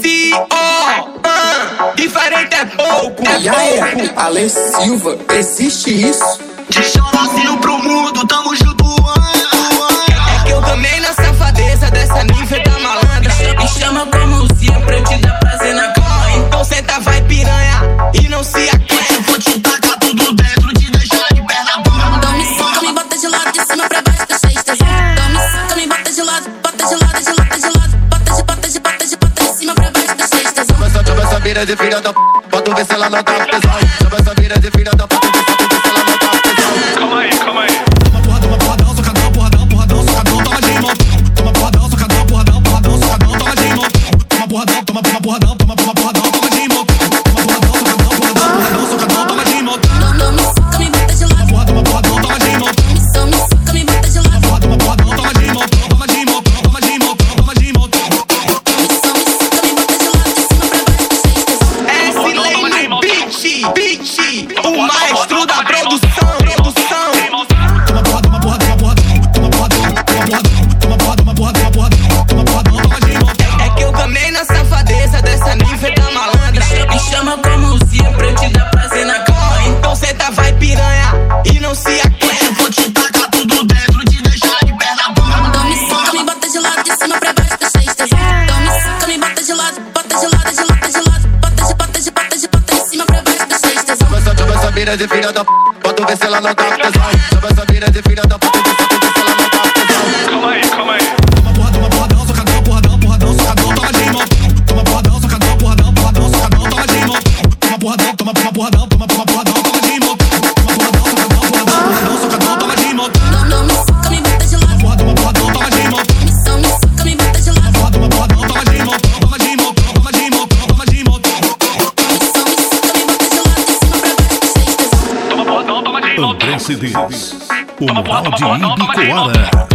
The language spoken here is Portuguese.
F.O. Ah, diferente é pouco. É e aí, é Silva, existe isso? Dicionário pro vira e vira da p... Pra tu se ela mina de filha da p, pra ver se ela não tá tesão. Chama essa mina de filha da p, pra ver se ela não tá tesão. Calma aí, calma aí. Toma porradão, uma porradão, socadão, Toma porradão, socadão, toma de irmão. Toma porradão, socadão, porradão, porradão, socadão, toma de irmão. Toma porradão, toma, toma porradão, toma, toma porradão, toma de moto. André Cedês, o mural de Ibicoara.